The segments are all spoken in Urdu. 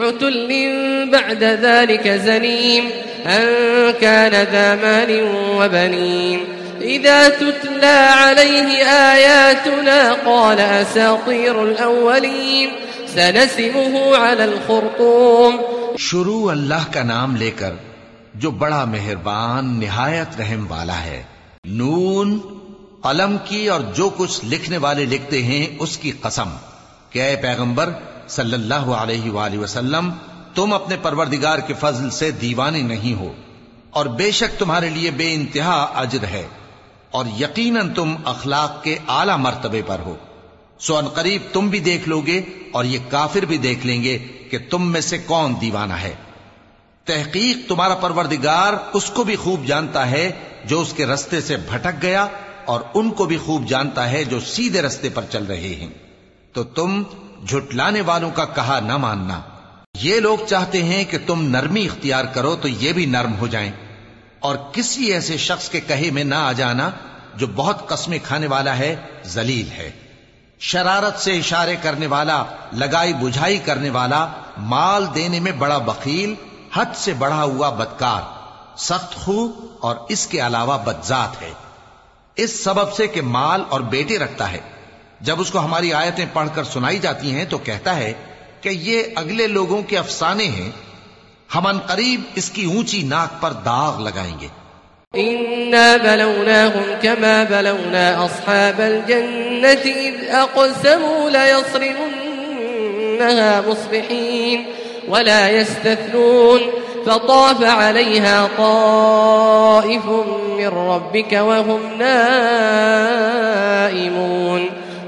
عتل بعد ذلك زنيم أن كان ذا مال وبنين إذا تتلى عليه آياتنا قال أساطير الأولين سنسمه على الخرطوم شروع اللہ کا نام لے کر جو بڑا مہربان نہایت رحم والا ہے۔ نون، قلم کی اور جو کچھ لکھنے والے لکھتے ہیں اس کی قسم۔ کہ اے پیغمبر صلی اللہ علیہ وآلہ وسلم، تم اپنے پروردگار کے فضل سے دیوانے نہیں ہو، اور بے شک تمہارے لیے بے انتہا اجر ہے، اور یقیناً تم اخلاق کے اعلی مرتبے پر ہو۔ سو ان قریب تم بھی دیکھ لو گے اور یہ کافر بھی دیکھ لیں گے کہ تم میں سے کون دیوانہ ہے۔ تحقیق تمہارا پروردگار اس کو بھی خوب جانتا ہے جو اس کے رستے سے بھٹک گیا، اور ان کو بھی خوب جانتا ہے جو سیدھے رستے پر چل رہے ہیں۔ تو تم جھٹلانے والوں کا کہا نہ ماننا۔ یہ لوگ چاہتے ہیں کہ تم نرمی اختیار کرو تو یہ بھی نرم ہو جائیں۔ اور کسی ایسے شخص کے کہے میں نہ آ جانا جو بہت قسمیں کھانے والا ہے، ذلیل ہے۔ شرارت سے اشارے کرنے والا، لگائی بجھائی کرنے والا، مال دینے میں بڑا بخیل، حد سے بڑھا ہوا بدکار، سخت خو اور اس کے علاوہ بدذات ہے۔ اس سبب سے کہ مال اور بیٹے رکھتا ہے۔ جب اس کو ہماری آیتیں پڑھ کر سنائی جاتی ہیں تو کہتا ہے کہ یہ اگلے لوگوں کے افسانے ہیں، ہم ان قریب اس کی اونچی ناک پر داغ لگائیں گے۔ إنا بلوناهم كما بلونا أصحاب الجنة إذ أقسموا ليصرمنها مصبحين ولا يستثنون فطاف عليها طائف من ربك وهم نائمون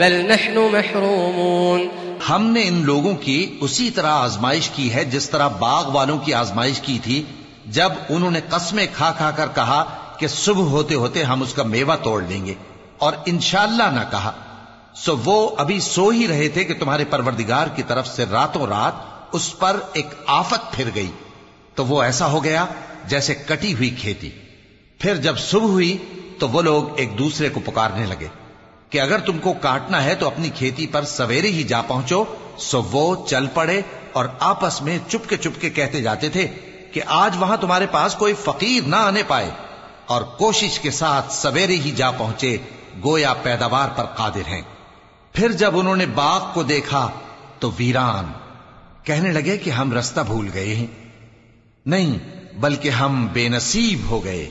بل نحن محرومون۔ ہم نے ان لوگوں کی اسی طرح آزمائش کی ہے جس طرح باغ والوں کی آزمائش کی تھی۔ جب انہوں نے قسمیں کھا کھا کر کہا کہ صبح ہوتے ہوتے ہم اس کا میوہ توڑ لیں گے اور انشاءاللہ نہ کہا، سو وہ ابھی سو ہی رہے تھے کہ تمہارے پروردگار کی طرف سے راتوں رات اس پر ایک آفت پھر گئی۔ تو وہ ایسا ہو گیا جیسے کٹی ہوئی کھیتی۔ پھر جب صبح ہوئی تو وہ لوگ ایک دوسرے کو پکارنے لگے۔ کہ اگر تم کو کاٹنا ہے تو اپنی کھیتی پر سویرے ہی جا پہنچو، سو وہ چل پڑے اور آپس میں چپ کے چپ کے کہتے جاتے تھے کہ آج وہاں تمہارے پاس کوئی فقیر نہ آنے پائے اور کوشش کے ساتھ سویرے ہی جا پہنچے، گویا پیداوار پر قادر ہیں۔ پھر جب انہوں نے باغ کو دیکھا تو ویران کہنے لگے کہ ہم رستہ بھول گئے ہیں۔ نہیں، بلکہ ہم بے نصیب ہو گئے۔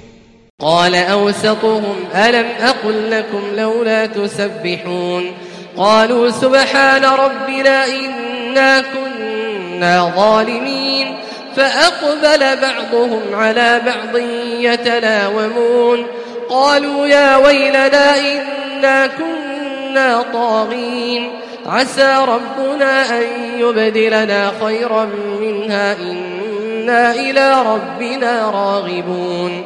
قال أوسطهم، ألم أقل لكم لولا تسبحون؟ قالوا سبحان ربنا إنا كنا ظالمين، فأقبل بعضهم على بعض يتلاومون. قالوا يا ويلنا إنا كنا طاغين، عسى ربنا أن يبدلنا خيرا منها، إنا إلى ربنا راغبون.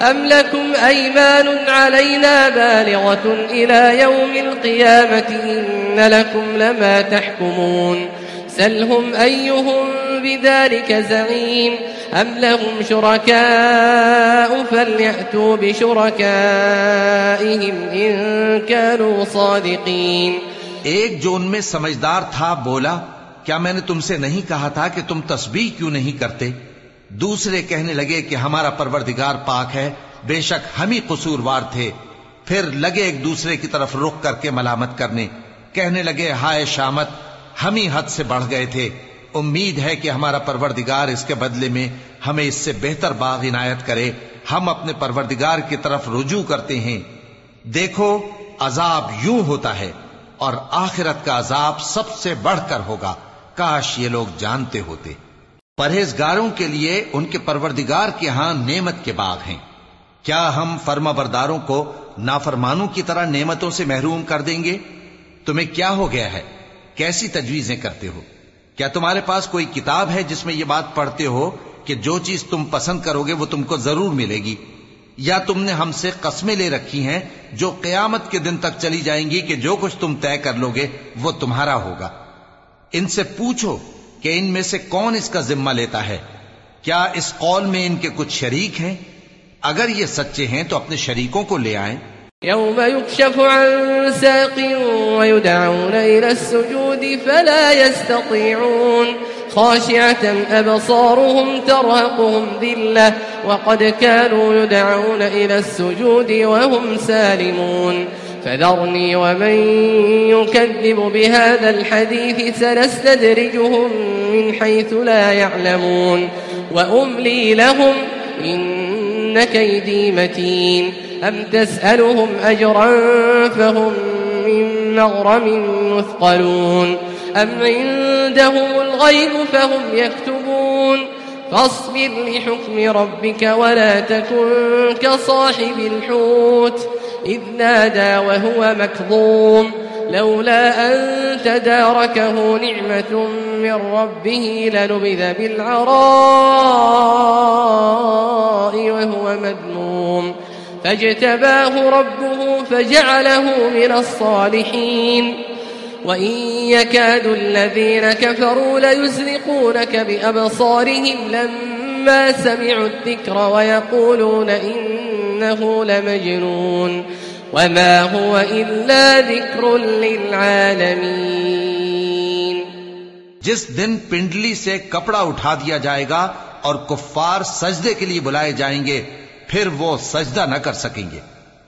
أم لكم أيمان علينا بالغة إلى يوم القيامة إن لكم لما تحكمون سلهم أيهم بذلك زعيم أم لهم شركاء فليأتوا بشركائهم إن كانوا صادقين ایک جو ان میں سمجھدار تھا، بولا، کیا میں نے تم سے نہیں کہا تھا کہ تم تسبیح کیوں نہیں کرتے؟ دوسرے کہنے لگے کہ ہمارا پروردگار پاک ہے، بے شک ہم ہی قصوروار تھے۔ پھر لگے ایک دوسرے کی طرف رخ کر کے ملامت کرنے۔ کہنے لگے، ہائے شامت، ہم ہی حد سے بڑھ گئے تھے۔ امید ہے کہ ہمارا پروردگار اس کے بدلے میں ہمیں اس سے بہتر باغ عنایت کرے۔ ہم اپنے پروردگار کی طرف رجوع کرتے ہیں۔ دیکھو، عذاب یوں ہوتا ہے اور آخرت کا عذاب سب سے بڑھ کر ہوگا۔ کاش یہ لوگ جانتے ہوتے۔ پرہیزگاروں کے لیے ان کے پروردگار کے ہاں نعمت کے باغ ہیں۔ کیا ہم فرما برداروں کو نافرمانوں کی طرح نعمتوں سے محروم کر دیں گے؟ تمہیں کیا ہو گیا ہے؟ کیسی تجویزیں کرتے ہو؟ کیا تمہارے پاس کوئی کتاب ہے جس میں یہ بات پڑھتے ہو کہ جو چیز تم پسند کرو گے وہ تم کو ضرور ملے گی؟ یا تم نے ہم سے قسمیں لے رکھی ہیں جو قیامت کے دن تک چلی جائیں گی کہ جو کچھ تم طے کر لو گے وہ تمہارا ہوگا؟ ان سے پوچھو کہ ان میں سے کون اس کا ذمہ لیتا ہے؟ کیا اس قول میں ان کے کچھ شریک ہیں؟ اگر یہ سچے ہیں تو اپنے شریکوں کو لے آئیں۔ يوم يكشف عن ساق ويدعون إلى السجود فلا يستطيعون خاشعة أبصارهم ترهقهم ذلة وقد كانوا يدعون إلى السجود وهم سالمون۔ فذرني ومن يكذب بهذا الحديث سنستدرجهم من حيث لا يعلمون وأملي لهم إن كيدي متين أم تسألهم أجرا فهم من مغرم مثقلون أم عندهم الغيب فهم يكتبون فاصبر لحكم ربك ولا تكن كصاحب الحوت إذ نادى وهو مكظوم لولا أن تداركه نعمة من ربه لنبذ بالعراء وهو مذموم. فاجتباه ربه فجعله من الصالحين. وإن يكاد الذين كفروا ليزلقونك بأبصارهم لما سمعوا الذكر ويقولون إن إنه لمجنون وما هو إلا ذكر للعالمين. جس دن پنڈلی سے کپڑا اٹھا دیا جائے گا اور کفار سجدے کے لیے بلائے جائیں گے، پھر وہ سجدہ نہ کر سکیں گے۔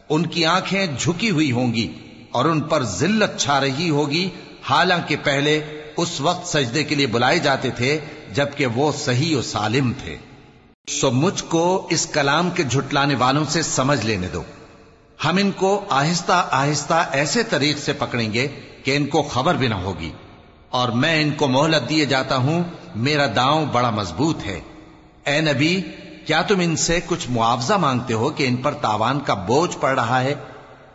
ان کی آنکھیں جھکی ہوئی ہوں گی اور ان پر ذلت چھا رہی ہوگی۔ حالانکہ پہلے اس وقت سجدے کے لیے بلائے جاتے تھے جبکہ وہ صحیح و سالم تھے۔ سو مجھ کو اس کلام کے جھٹلانے والوں سے سمجھ لینے دو۔ ہم ان کو آہستہ آہستہ ایسے طریق سے پکڑیں گے کہ ان کو خبر بھی نہ ہوگی۔ اور میں ان کو مہلت دیے جاتا ہوں، میرا داؤں بڑا مضبوط ہے۔ اے نبی، کیا تم ان سے کچھ معاوضہ مانگتے ہو کہ ان پر تاوان کا بوجھ پڑ رہا ہے؟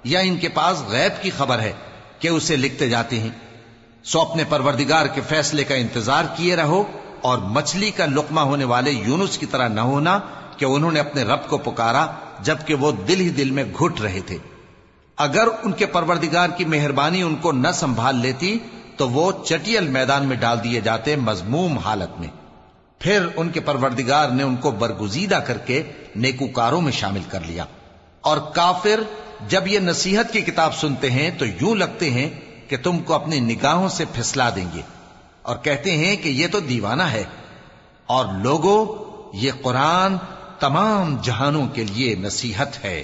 یا ان کے پاس غیب کی خبر ہے کہ اسے لکھتے جاتے ہیں؟ سو اپنے پروردگار کے فیصلے کا انتظار کیے رہو۔ اور مچھلی کا لقمہ ہونے والے یونس کی طرح نہ ہونا کہ انہوں نے اپنے رب کو پکارا جبکہ وہ دل ہی دل میں گھٹ رہے تھے۔ اگر ان کے پروردگار کی مہربانی ان کو نہ سنبھال لیتی تو وہ چٹیل میدان میں ڈال دیے جاتے مضموم حالت میں۔ پھر ان کے پروردگار نے ان کو برگزیدہ کر کے نیکوکاروں میں شامل کر لیا۔ اور کافر جب یہ نصیحت کی کتاب سنتے ہیں تو یوں لگتے ہیں کہ تم کو اپنی نگاہوں سے پھسلا دیں گے۔ اور کہتے ہیں کہ یہ تو دیوانہ ہے اور لوگوں یہ قرآن تمام جہانوں کے لیے نصیحت ہے۔